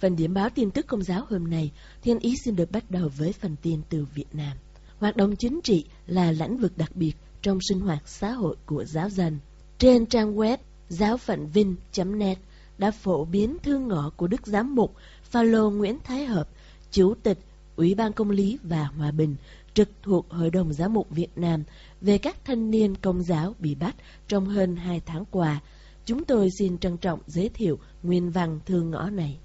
Phần điểm báo tin tức công giáo hôm nay, Thiên Ý xin được bắt đầu với phần tin từ Việt Nam. Hoạt động chính trị là lĩnh vực đặc biệt trong sinh hoạt xã hội của giáo dân. Trên trang web giáo phận vinh.net đã phổ biến thư ngõ của Đức Giám mục Phaolô Nguyễn Thái Hợp, Chủ tịch Ủy ban Công lý và Hòa bình, trực thuộc Hội đồng Giám mục Việt Nam về các thanh niên công giáo bị bắt trong hơn hai tháng qua. Chúng tôi xin trân trọng giới thiệu nguyên văn thư ngõ này.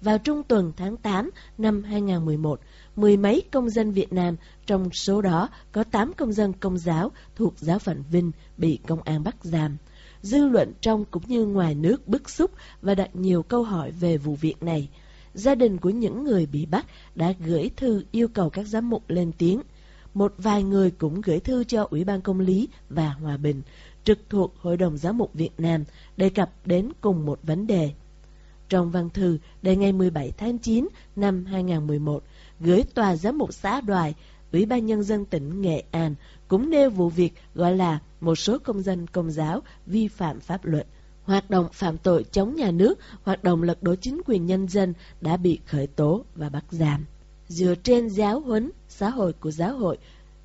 Vào trung tuần tháng 8 năm 2011, mười mấy công dân Việt Nam, trong số đó có 8 công dân công giáo thuộc giáo phận Vinh bị công an bắt giam. Dư luận trong cũng như ngoài nước bức xúc và đặt nhiều câu hỏi về vụ việc này. Gia đình của những người bị bắt đã gửi thư yêu cầu các giám mục lên tiếng. Một vài người cũng gửi thư cho Ủy ban Công lý và Hòa bình, trực thuộc Hội đồng Giám mục Việt Nam, đề cập đến cùng một vấn đề. Trong văn thư đề ngày 17 tháng 9 năm 2011, gửi Tòa Giám mục xã Đoài, Ủy ban Nhân dân tỉnh Nghệ An cũng nêu vụ việc gọi là một số công dân công giáo vi phạm pháp luật. Hoạt động phạm tội chống nhà nước, hoạt động lật đổ chính quyền nhân dân đã bị khởi tố và bắt giam. Dựa trên giáo huấn xã hội của giáo hội,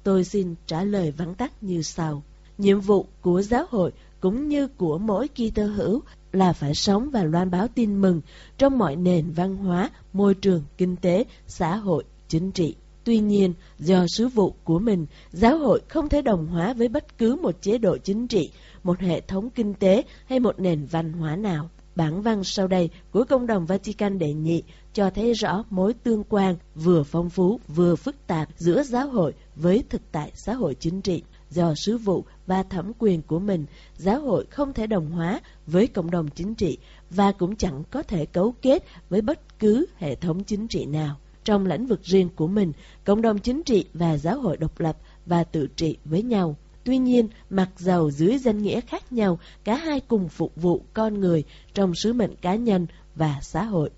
tôi xin trả lời vắn tắt như sau. Nhiệm vụ của giáo hội cũng như của mỗi Kitô hữu là phải sống và loan báo tin mừng trong mọi nền văn hóa, môi trường, kinh tế, xã hội, chính trị. Tuy nhiên, do sứ vụ của mình, giáo hội không thể đồng hóa với bất cứ một chế độ chính trị, một hệ thống kinh tế hay một nền văn hóa nào. Bản văn sau đây của Công đồng Vatican đệ nhị cho thấy rõ mối tương quan vừa phong phú vừa phức tạp giữa giáo hội với thực tại xã hội chính trị. Do sứ vụ và thẩm quyền của mình, giáo hội không thể đồng hóa với cộng đồng chính trị và cũng chẳng có thể cấu kết với bất cứ hệ thống chính trị nào. Trong lĩnh vực riêng của mình, cộng đồng chính trị và giáo hội độc lập và tự trị với nhau. Tuy nhiên, mặc dầu dưới danh nghĩa khác nhau, cả hai cùng phục vụ con người trong sứ mệnh cá nhân và xã hội.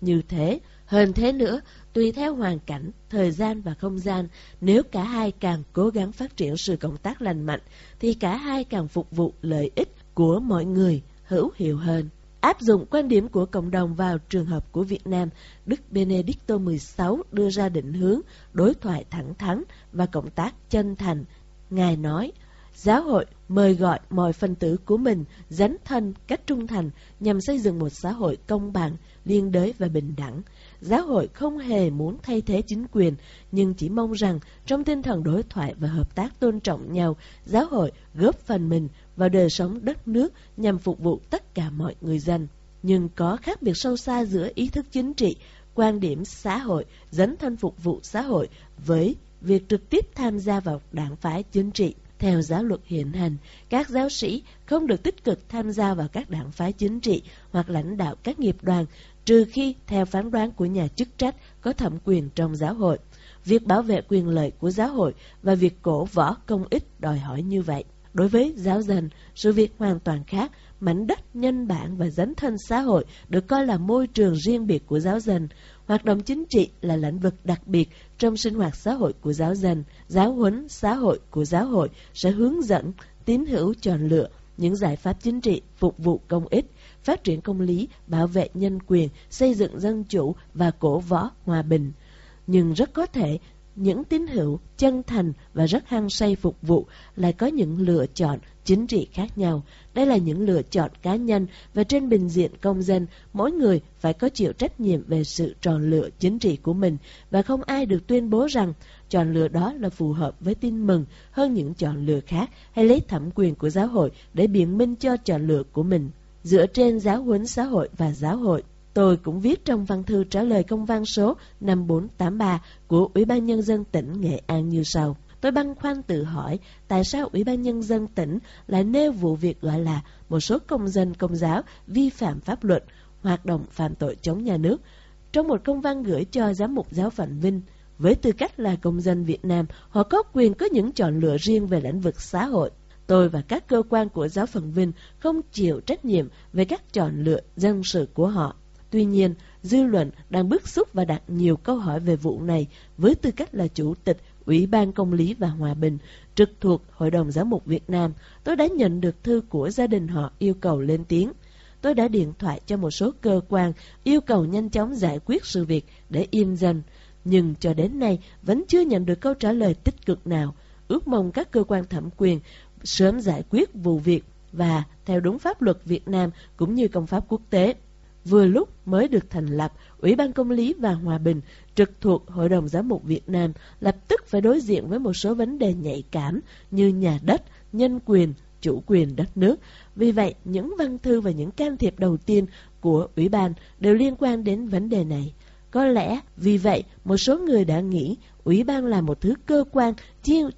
Như thế, hơn thế nữa, tùy theo hoàn cảnh, thời gian và không gian, nếu cả hai càng cố gắng phát triển sự cộng tác lành mạnh, thì cả hai càng phục vụ lợi ích của mọi người hữu hiệu hơn. Áp dụng quan điểm của cộng đồng vào trường hợp của Việt Nam, Đức Benedicto XVI đưa ra định hướng đối thoại thẳng thắn và cộng tác chân thành. Ngài nói, Giáo hội mời gọi mọi phần tử của mình dấn thân cách trung thành nhằm xây dựng một xã hội công bằng, liên đới và bình đẳng. Giáo hội không hề muốn thay thế chính quyền, nhưng chỉ mong rằng trong tinh thần đối thoại và hợp tác tôn trọng nhau, giáo hội góp phần mình vào đời sống đất nước nhằm phục vụ tất cả mọi người dân. Nhưng có khác biệt sâu xa giữa ý thức chính trị, quan điểm xã hội, dấn thân phục vụ xã hội với việc trực tiếp tham gia vào đảng phái chính trị. Theo giáo luật hiện hành, các giáo sĩ không được tích cực tham gia vào các đảng phái chính trị hoặc lãnh đạo các nghiệp đoàn, trừ khi theo phán đoán của nhà chức trách có thẩm quyền trong giáo hội. Việc bảo vệ quyền lợi của giáo hội và việc cổ võ công ích đòi hỏi như vậy. Đối với giáo dân, sự việc hoàn toàn khác, mảnh đất nhân bản và dấn thân xã hội được coi là môi trường riêng biệt của giáo dân. Hoạt động chính trị là lĩnh vực đặc biệt trong sinh hoạt xã hội của giáo dân. Giáo huấn xã hội của giáo hội sẽ hướng dẫn tín hữu chọn lựa những giải pháp chính trị phục vụ công ích, phát triển công lý, bảo vệ nhân quyền, xây dựng dân chủ và cổ võ hòa bình. Nhưng rất có thể những tín hữu chân thành và rất hăng say phục vụ lại có những lựa chọn chính trị khác nhau. Đây là những lựa chọn cá nhân và trên bình diện công dân, mỗi người phải có chịu trách nhiệm về sự chọn lựa chính trị của mình và không ai được tuyên bố rằng chọn lựa đó là phù hợp với tin mừng hơn những chọn lựa khác hay lấy thẩm quyền của giáo hội để biện minh cho chọn lựa của mình. Dựa trên giáo huấn xã hội và giáo hội, Tôi cũng viết trong văn thư trả lời công văn số 5483 của Ủy ban Nhân dân tỉnh Nghệ An như sau. Tôi băn khoăn tự hỏi tại sao Ủy ban Nhân dân tỉnh lại nêu vụ việc gọi là một số công dân công giáo vi phạm pháp luật, hoạt động phạm tội chống nhà nước. Trong một công văn gửi cho giám mục giáo phận Vinh, với tư cách là công dân Việt Nam, họ có quyền có những chọn lựa riêng về lĩnh vực xã hội. Tôi và các cơ quan của giáo phận Vinh không chịu trách nhiệm về các chọn lựa dân sự của họ. Tuy nhiên, dư luận đang bức xúc và đặt nhiều câu hỏi về vụ này với tư cách là chủ tịch Ủy ban Công lý và Hòa bình, trực thuộc Hội đồng Giám mục Việt Nam. Tôi đã nhận được thư của gia đình họ yêu cầu lên tiếng. Tôi đã điện thoại cho một số cơ quan yêu cầu nhanh chóng giải quyết sự việc để yên dân. Nhưng cho đến nay vẫn chưa nhận được câu trả lời tích cực nào. Ước mong các cơ quan thẩm quyền sớm giải quyết vụ việc và theo đúng pháp luật Việt Nam cũng như công pháp quốc tế vừa lúc mới được thành lập, Ủy ban Công lý và Hòa bình trực thuộc Hội đồng Giám mục Việt Nam lập tức phải đối diện với một số vấn đề nhạy cảm như nhà đất, nhân quyền, chủ quyền đất nước. Vì vậy, những văn thư và những can thiệp đầu tiên của Ủy ban đều liên quan đến vấn đề này. Có lẽ vì vậy một số người đã nghĩ Ủy ban là một thứ cơ quan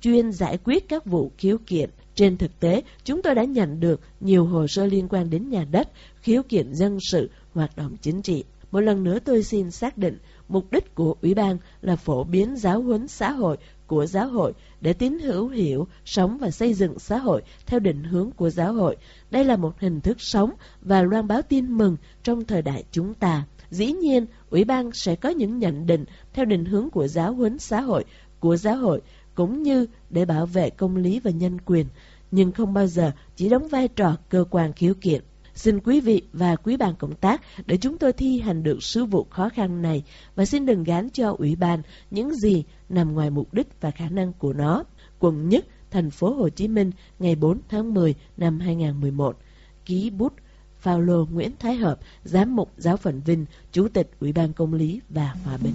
chuyên, giải quyết các vụ khiếu kiện. Trên thực tế, chúng tôi đã nhận được nhiều hồ sơ liên quan đến nhà đất, khiếu kiện dân sự, hoạt động chính trị. Một lần nữa tôi xin xác định mục đích của Ủy ban là phổ biến giáo huấn xã hội của giáo hội để tín hữu hiểu, sống và xây dựng xã hội theo định hướng của giáo hội. Đây là một hình thức sống và loan báo tin mừng trong thời đại chúng ta. Dĩ nhiên, Ủy ban sẽ có những nhận định theo định hướng của giáo huấn xã hội của giáo hội cũng như để bảo vệ công lý và nhân quyền, nhưng không bao giờ chỉ đóng vai trò cơ quan khiếu kiện. Xin quý vị và quý ban công tác để chúng tôi thi hành được sứ vụ khó khăn này và xin đừng gán cho Ủy ban những gì nằm ngoài mục đích và khả năng của nó. Quận nhất, thành phố Hồ Chí Minh, ngày 4 tháng 10 năm 2011. Ký bút Paulo Nguyễn Thái Hợp, Giám mục Giáo phận Vinh, Chủ tịch Ủy ban Công lý và Hòa bình.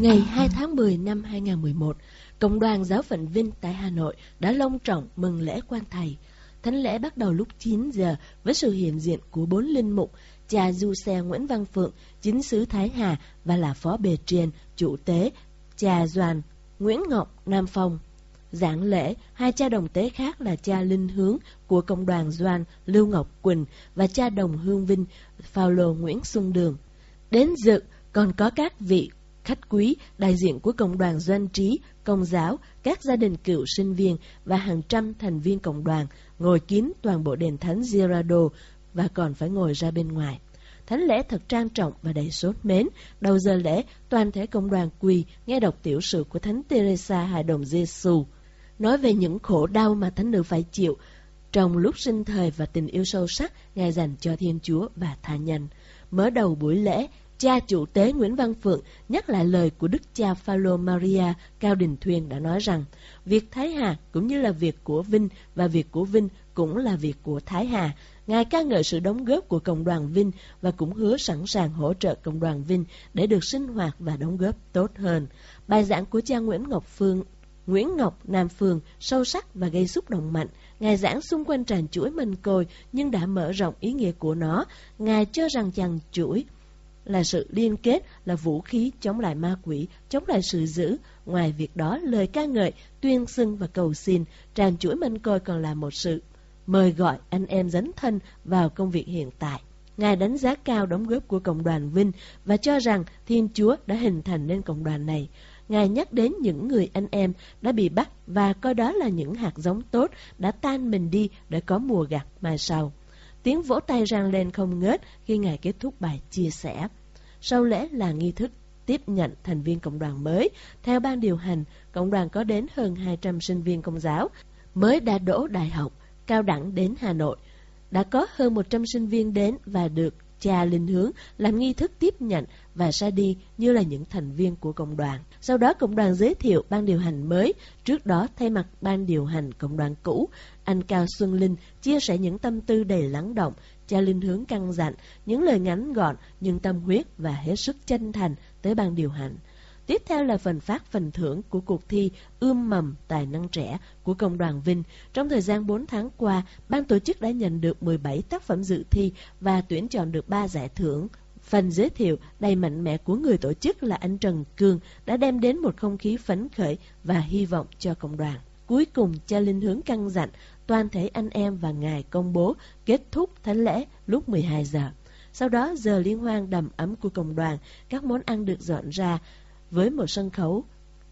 Ngày 2 tháng 10 năm 2011, Cộng đoàn Giáo phận Vinh tại Hà Nội đã long trọng mừng lễ quan thầy. Thánh lễ bắt đầu lúc 9 giờ với sự hiện diện của bốn linh mục, cha Du Xe Nguyễn Văn Phượng, chính sứ Thái Hà và là phó bề triền, chủ tế, cha Doan Nguyễn Ngọc Nam Phong. Giảng lễ, hai cha đồng tế khác là cha Linh Hướng của Công đoàn Doan Lưu Ngọc Quỳnh và cha đồng Hương Vinh Phaolô Nguyễn Xuân Đường. Đến dự còn có các vị khách quý, đại diện của cộng đoàn doanh trí, công giáo, các gia đình cựu sinh viên và hàng trăm thành viên cộng đoàn ngồi kín toàn bộ đền thánh Girardo và còn phải ngồi ra bên ngoài. Thánh lễ thật trang trọng và đầy sốt mến. Đầu giờ lễ, toàn thể công đoàn quỳ nghe đọc tiểu sử của Thánh Teresa Hài Đồng Giêsu nói về những khổ đau mà thánh nữ phải chịu trong lúc sinh thời và tình yêu sâu sắc Ngài dành cho Thiên Chúa và tha nhân. Mở đầu buổi lễ, cha chủ tế Nguyễn Văn Phượng nhắc lại lời của Đức cha Phaolô Maria, Cao Đình Thuyền đã nói rằng, việc Thái Hà cũng như là việc của Vinh và việc của Vinh cũng là việc của Thái Hà. Ngài ca ngợi sự đóng góp của Cộng đoàn Vinh và cũng hứa sẵn sàng hỗ trợ Cộng đoàn Vinh để được sinh hoạt và đóng góp tốt hơn. Bài giảng của cha Nguyễn Ngọc Phương, Nguyễn Ngọc Nam Phương sâu sắc và gây xúc động mạnh. Ngài giảng xung quanh tràn chuỗi mình côi nhưng đã mở rộng ý nghĩa của nó. Ngài cho rằng chàng chuỗi là sự liên kết, là vũ khí chống lại ma quỷ, chống lại sự dữ. Ngoài việc đó, lời ca ngợi, tuyên xưng và cầu xin, tràn chuỗi mân côi còn là một sự mời gọi anh em dấn thân vào công việc hiện tại. Ngài đánh giá cao đóng góp của cộng đoàn Vinh và cho rằng Thiên Chúa đã hình thành nên cộng đoàn này. Ngài nhắc đến những người anh em đã bị bắt và coi đó là những hạt giống tốt đã tan mình đi để có mùa gặt mai sau. Tiếng vỗ tay rang lên không ngớt khi Ngài kết thúc bài chia sẻ. Sau lễ là nghi thức tiếp nhận thành viên cộng đoàn mới. Theo ban điều hành, cộng đoàn có đến hơn 200 sinh viên công giáo mới đã đỗ đại học, cao đẳng đến Hà Nội. đã có hơn 100 sinh viên đến và được cha linh hướng làm nghi thức tiếp nhận và ra đi như là những thành viên của cộng đoàn. Sau đó cộng đoàn giới thiệu ban điều hành mới, trước đó thay mặt ban điều hành cộng đoàn cũ, anh Cao Xuân Linh chia sẻ những tâm tư đầy lắng động, cha linh hướng căn dặn, những lời ngắn gọn nhưng tâm huyết và hết sức chân thành tới ban điều hành. Tiếp theo là phần phát phần thưởng của cuộc thi Ươm mầm tài năng trẻ của Công đoàn Vinh. Trong thời gian 4 tháng qua, ban tổ chức đã nhận được 17 tác phẩm dự thi và tuyển chọn được 3 giải thưởng. Phần giới thiệu đầy mạnh mẽ của người tổ chức là anh Trần Cương đã đem đến một không khí phấn khởi và hy vọng cho công đoàn. Cuối cùng, cha Linh hướng căn dặn toàn thể anh em và ngài công bố kết thúc thánh lễ lúc 12 giờ. Sau đó giờ liên hoan đầm ấm của cộng đoàn, các món ăn được dọn ra với một sân khấu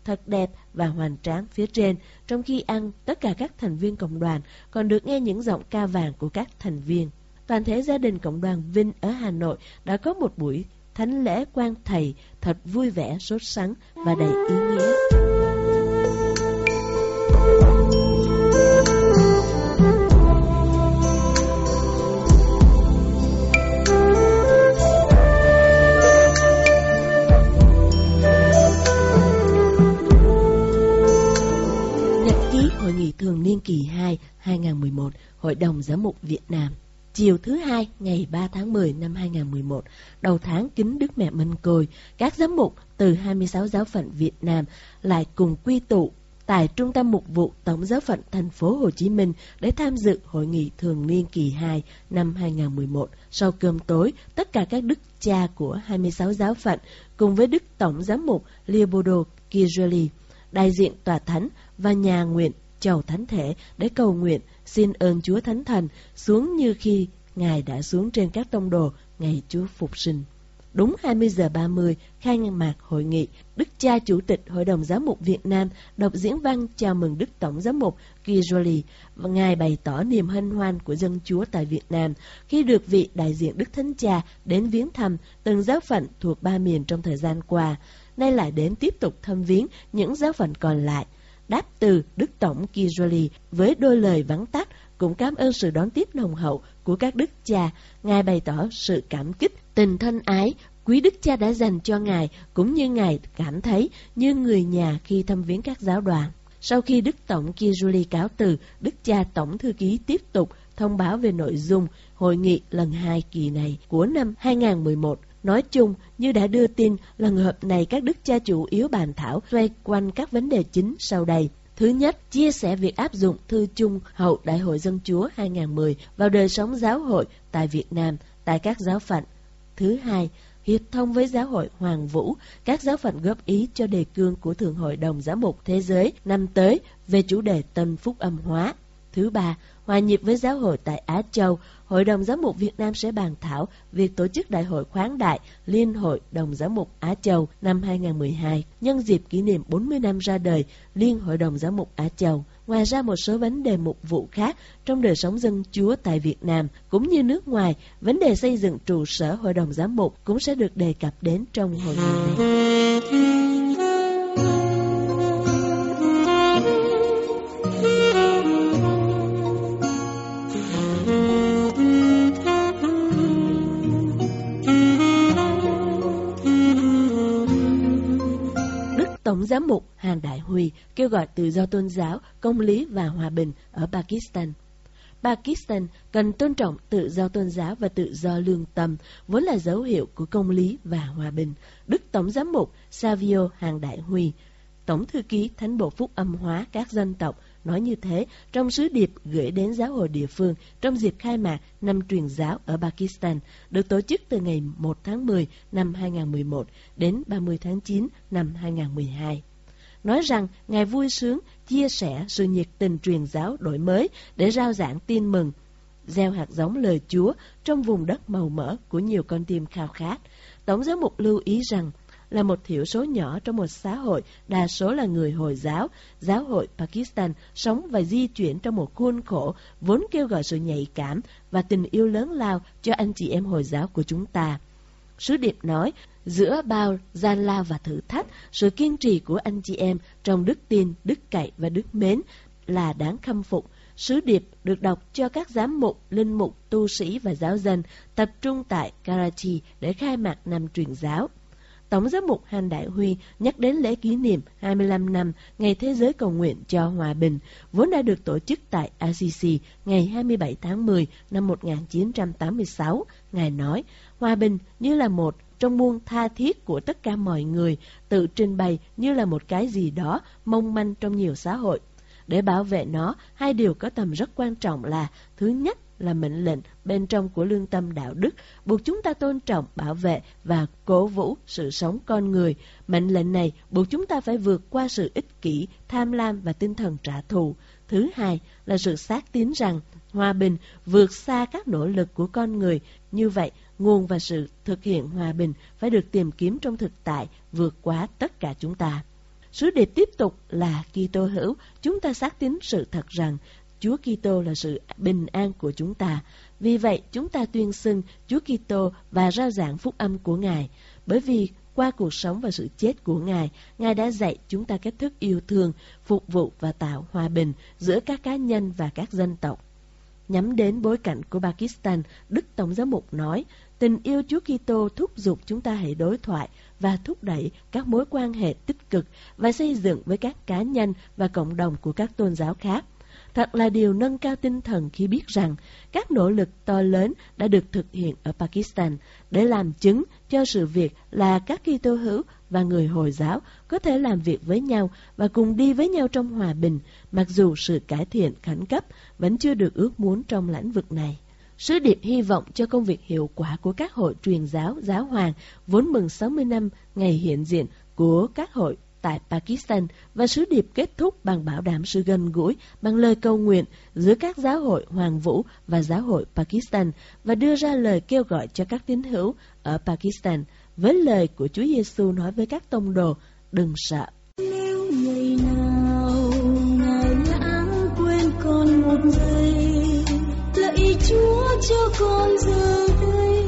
thật đẹp và hoành tráng phía trên. Trong khi ăn, tất cả các thành viên cộng đoàn còn được nghe những giọng ca vàng của các thành viên. Toàn thể gia đình cộng đoàn Vinh ở Hà Nội đã có một buổi thánh lễ quan thầy thật vui vẻ, sốt sắng và đầy ý nghĩa. Thường niên kỳ 2 2011 Hội đồng Giám mục Việt Nam. Chiều thứ hai ngày 3 tháng 10 năm 2011, đầu tháng kính Đức Mẹ Minh Côi, các giám mục từ 26 giáo phận Việt Nam lại cùng quy tụ tại Trung tâm Mục vụ Tổng giáo phận thành phố Hồ Chí Minh để tham dự hội nghị thường niên kỳ 2 năm 2011. Sau cơm tối, tất cả các đức cha của 26 giáo phận cùng với Đức Tổng giám mục Leopoldo Kirjali đại diện tòa thánh và nhà nguyện chầu thánh thể để cầu nguyện xin ơn Chúa Thánh Thần xuống như khi Ngài đã xuống trên các tông đồ ngày Chúa Phục sinh. Đúng 20 giờ 30, khai mạc hội nghị, Đức cha Chủ tịch Hội đồng Giám mục Việt Nam đọc diễn văn chào mừng Đức Tổng Giám mục Kiroli và Ngài bày tỏ niềm hân hoan của dân Chúa tại Việt Nam khi được vị đại diện Đức Thánh Cha đến viếng thăm từng giáo phận thuộc ba miền trong thời gian qua, nay lại đến tiếp tục thăm viếng những giáo phận còn lại – Đáp từ Đức Tổng Kiroli với đôi lời vắng tắt cũng cảm ơn sự đón tiếp nồng hậu của các đức cha. Ngài bày tỏ sự cảm kích, tình thân ái, quý đức cha đã dành cho Ngài cũng như Ngài cảm thấy như người nhà khi thăm viếng các giáo đoàn. Sau khi Đức Tổng Kiruli cáo từ, Đức cha Tổng Thư ký tiếp tục thông báo về nội dung hội nghị lần hai kỳ này của năm 2011 Nói chung, như đã đưa tin, lần họp này các đức cha chủ yếu bàn thảo xoay quanh các vấn đề chính sau đây. Thứ nhất, chia sẻ việc áp dụng thư chung hậu Đại hội Dân Chúa 2010 vào đời sống giáo hội tại Việt Nam, tại các giáo phận. Thứ hai, hiệp thông với giáo hội Hoàng Vũ, các giáo phận góp ý cho đề cương của Thượng hội đồng Giám mục Thế giới năm tới về chủ đề tân phúc âm hóa. Thứ ba, hòa nhịp với giáo hội tại Á Châu, Hội đồng Giám mục Việt Nam sẽ bàn thảo việc tổ chức Đại hội khoáng đại Liên hội đồng Giám mục Á Châu năm 2012 nhân dịp kỷ niệm 40 năm ra đời Liên hội đồng Giám mục Á Châu. Ngoài ra một số vấn đề mục vụ khác trong đời sống dân chúa tại Việt Nam cũng như nước ngoài, vấn đề xây dựng trụ sở Hội đồng Giám mục cũng sẽ được đề cập đến trong hội nghị này. Tổng giám mục Hàn Đại Huy kêu gọi tự do tôn giáo, công lý và hòa bình ở Pakistan. Pakistan cần tôn trọng tự do tôn giáo và tự do lương tâm, vốn là dấu hiệu của công lý và hòa bình. Đức Tổng giám mục Savio Hàn Đại Huy, Tổng thư ký Thánh bộ Phúc âm hóa các dân tộc nói như thế trong sứ điệp gửi đến giáo hội địa phương trong dịp khai mạc năm truyền giáo ở Pakistan, được tổ chức từ ngày 1 tháng 10 năm 2011 đến 30 tháng 9 năm 2012. Nói rằng Ngài vui sướng chia sẻ sự nhiệt tình truyền giáo đổi mới để rao giảng tin mừng, gieo hạt giống lời Chúa trong vùng đất màu mỡ của nhiều con tim khao khát. Tổng giám mục lưu ý rằng là một thiểu số nhỏ trong một xã hội đa số là người Hồi giáo. Giáo hội Pakistan sống và di chuyển trong một khuôn khổ vốn kêu gọi sự nhạy cảm và tình yêu lớn lao cho anh chị em Hồi giáo của chúng ta. Sứ điệp nói, giữa bao gian lao và thử thách, sự kiên trì của anh chị em trong đức tin, đức cậy và đức mến là đáng khâm phục. Sứ điệp được đọc cho các giám mục, linh mục, tu sĩ và giáo dân tập trung tại Karachi để khai mạc năm truyền giáo. Tổng giám mục Hàn Đại Huy nhắc đến lễ kỷ niệm 25 năm Ngày Thế giới Cầu nguyện cho Hòa bình, vốn đã được tổ chức tại ACC ngày 27 tháng 10 năm 1986. Ngài nói, hòa bình như là một trong muôn tha thiết của tất cả mọi người, tự trình bày như là một cái gì đó mong manh trong nhiều xã hội. Để bảo vệ nó, hai điều có tầm rất quan trọng là thứ nhất là mệnh lệnh bên trong của lương tâm đạo đức, buộc chúng ta tôn trọng, bảo vệ và cố vũ sự sống con người. Mệnh lệnh này buộc chúng ta phải vượt qua sự ích kỷ, tham lam và tinh thần trả thù. Thứ hai là sự xác tín rằng hòa bình vượt xa các nỗ lực của con người. Như vậy, nguồn và sự thực hiện hòa bình phải được tìm kiếm trong thực tại, vượt quá tất cả chúng ta. Sứ điệp tiếp tục là Kitô hữu, chúng ta xác tín sự thật rằng Chúa Kitô là sự bình an của chúng ta. Vì vậy, chúng ta tuyên xưng Chúa Kitô và rao giảng phúc âm của Ngài, bởi vì qua cuộc sống và sự chết của Ngài, Ngài đã dạy chúng ta cách thức yêu thương, phục vụ và tạo hòa bình giữa các cá nhân và các dân tộc. Nhắm đến bối cảnh của Pakistan, Đức Tổng giám mục nói, tình yêu Chúa Kitô thúc giục chúng ta hãy đối thoại và thúc đẩy các mối quan hệ tích cực và xây dựng với các cá nhân và cộng đồng của các tôn giáo khác. Thật là điều nâng cao tinh thần khi biết rằng các nỗ lực to lớn đã được thực hiện ở Pakistan để làm chứng cho sự việc là các Kitô hữu và người Hồi giáo có thể làm việc với nhau và cùng đi với nhau trong hòa bình, mặc dù sự cải thiện khẩn cấp vẫn chưa được ước muốn trong lĩnh vực này. Sứ điệp hy vọng cho công việc hiệu quả của các hội truyền giáo, giáo hoàng vốn mừng 60 năm ngày hiện diện của các hội tại Pakistan và sứ điệp kết thúc bằng bảo đảm sự gần gũi bằng lời cầu nguyện giữa các giáo hội Hoàng Vũ và giáo hội Pakistan và đưa ra lời kêu gọi cho các tín hữu ở Pakistan với lời của Chúa Giêsu nói với các tông đồ đừng sợ. Nếu ngày nào ngài lãng quên con một giây, lạy Chúa cho con giờ đây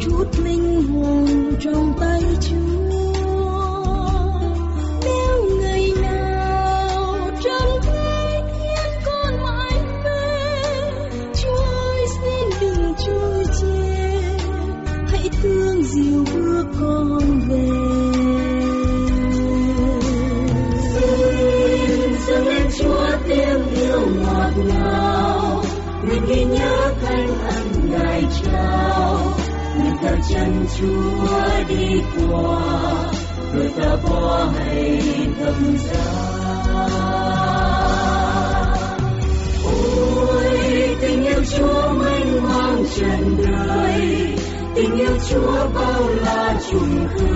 chút linh hồn trong tay Boom.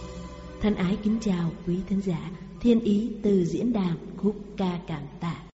Thân ái kính chào quý thính giả, thiên ý từ diễn đàn khúc ca cảm tạ.